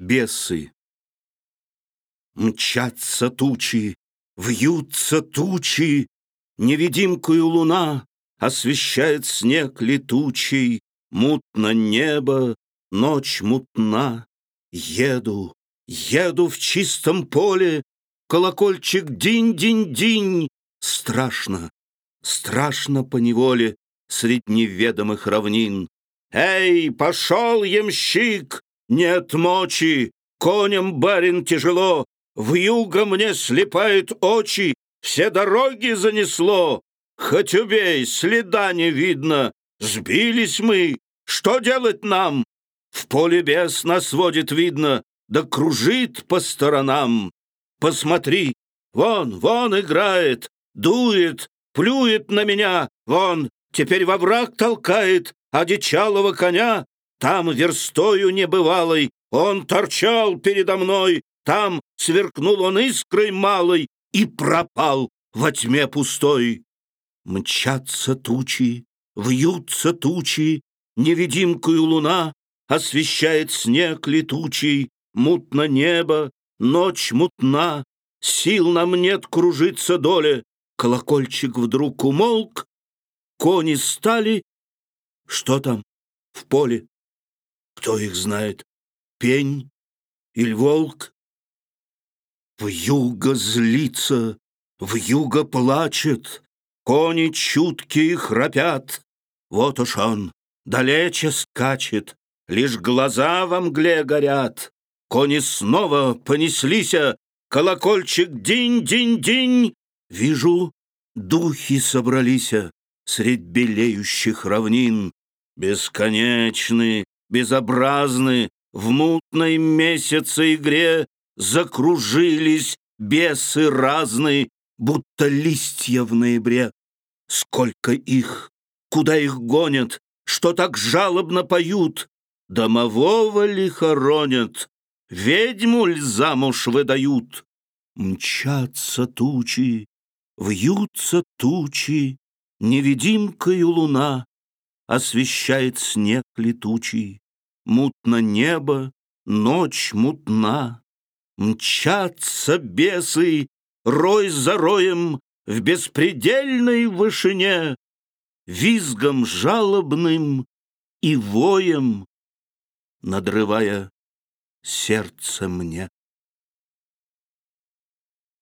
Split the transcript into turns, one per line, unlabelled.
Бесы. Мчатся тучи, вьются тучи, Невидимкою луна Освещает снег летучий, Мутно небо, ночь мутна. Еду, еду в чистом поле, Колокольчик динь-динь-динь. Страшно, страшно по неволе Средь неведомых равнин. Эй, пошел, ямщик, нет мочи, коням барин тяжело, в юго мне слепают очи, все дороги занесло. Хоть убей, следа не видно, сбились мы, что делать нам? В поле бес нас водит видно, да кружит по сторонам. Посмотри, вон, вон играет, дует, плюет на меня, вон, теперь во враг толкает одичалого коня, там верстою небывалой он торчал передо мной, там сверкнул он искрой малой и пропал во тьме пустой. Мчатся тучи, вьются тучи, невидимкою луна освещает снег летучий, мутно небо, ночь мутна, сил нам нет кружиться доле. Колокольчик вдруг умолк, кони стали. Что там в поле? Кто их знает? Пень или волк? В юго злится, в юго плачет, Кони чуткие храпят. Вот уж он, далече скачет, Лишь глаза во мгле горят. Кони снова понеслися, Колокольчик динь-динь-динь. Вижу, духи собралися Средь белеющих равнин. Бесконечны, безобразны, В мутной месяце игре Закружились бесы разные, Будто листья в ноябре. Сколько их, куда их гонят, Что так жалобно поют, Домового ли хоронят, Ведьму ль замуж выдают? Мчатся тучи, вьются тучи, Невидимкою луна Освещает снег летучий. Мутно небо, ночь мутна. Мчатся бесы, рой за роем, В беспредельной вышине, Визгом жалобным и воем, Надрывая сердце мне.